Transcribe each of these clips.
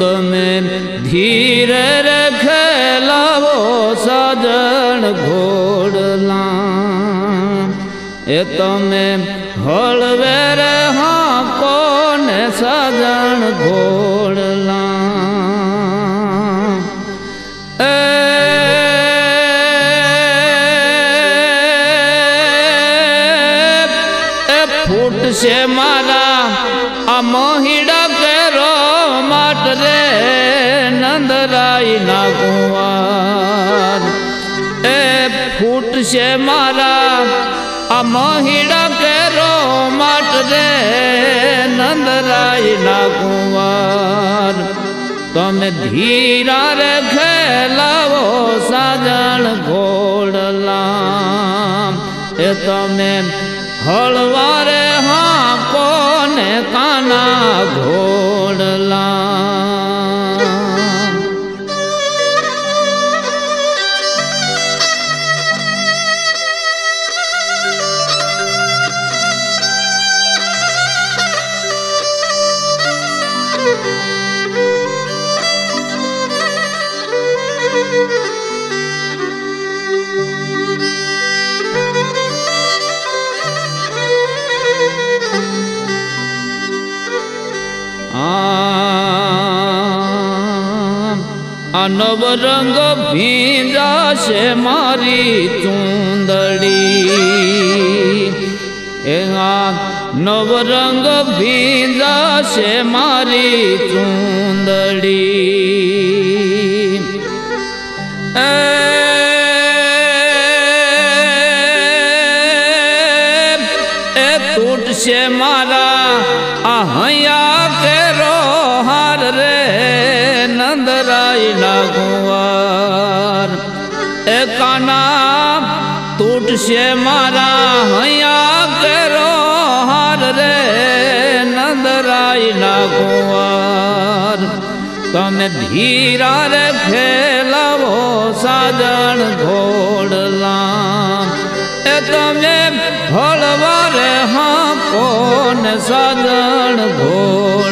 તમે ધીર રખેલાવો, સાજણ ઘોડલા. એ તમે હળવે રે હા કોને સાજણ ઘોડલા. એ ફૂટશે મારા ના કુંવાર એ ફૂટશે મારા, આ મહિડા કેરો માટ રે નંદરાઈ ના કુંવાર તમે ધીરા રે ખેલાવો સાજણ ઘોડલા એ તમે હળવારે આ નવ રંગ ભીંજાશે મારી ચૂંદડી એ આ નવ રંગ ભીંજાશે મારી ચૂંદડી એ એ તૂટશે મારા આ હૈયા કુંવાર એ કાના તૂટશે મારા હૈયા કેરો હાર રે નંદરાય લાગુવાર. તમે ધીરા રે ખેલાવો સાજણ ઘોડલા એ તમે હળવારે હા કોને સાજણ ઘોડલા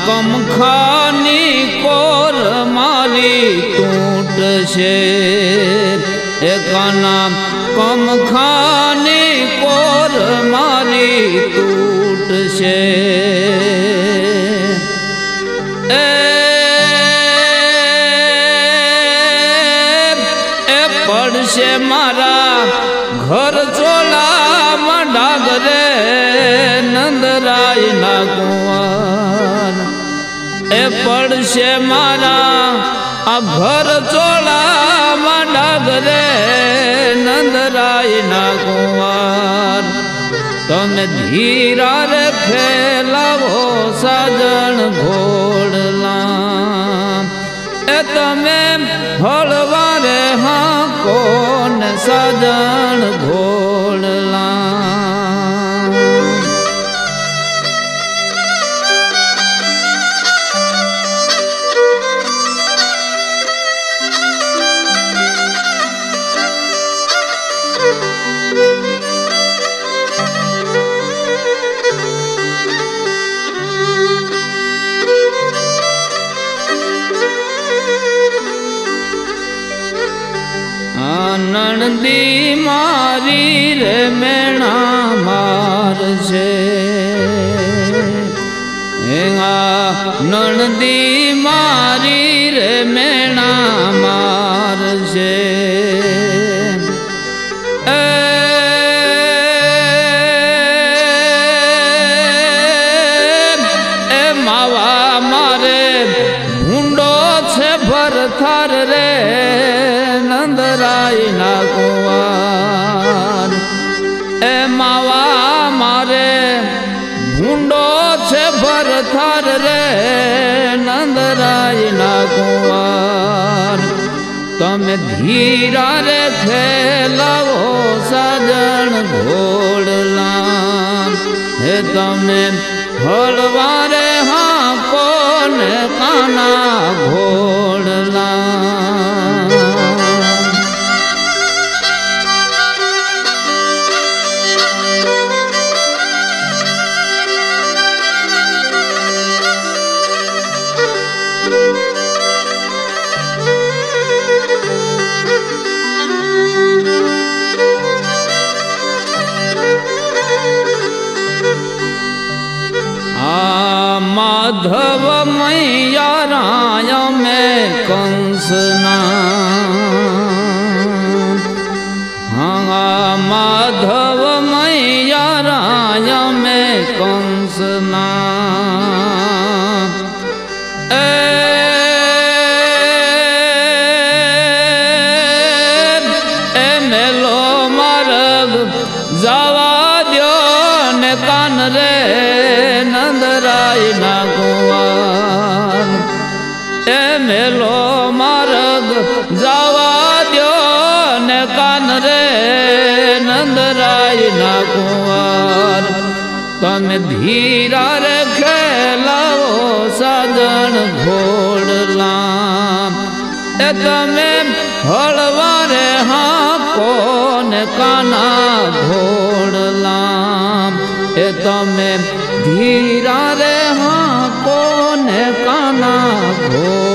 કમખાની કોર મારી તૂટશે એ કાના કમખાની કોર મારી તૂટશે પડશે મારા. આ ભર ચોળામાં ડાગ રે નંદરાય ના કુંવાર તમે ધીરા રે ખેલાવો સાજણ ઘોડલા એ તમે હળવારે હા કોન સાજણ નણદી મારી રે મેણા માર છે નણદી મારી રે મેણા ભરથાર રે નંદરાય ના કુંવાર. એ માવા મારે, ભૂંડો છે ભરથાર રે નંદરાય ના કુંવાર. તમે ધીરા રે ખેલાવો સજણ ઘોડલા હે તમે હળવારે હા કોને કાના ઘોડલા માધવ મૈયા રાય મેં કંસના હા માધવ મૈયા રાય મેં કંસના ના કુંવર તમે ધીરા રે ખેલાવો સાજણ ઘોડલા એ તમે હળવારે હા કોને કાના ઘોડલા એ તમે ધીરા રે હા કોને કાના ઘોડ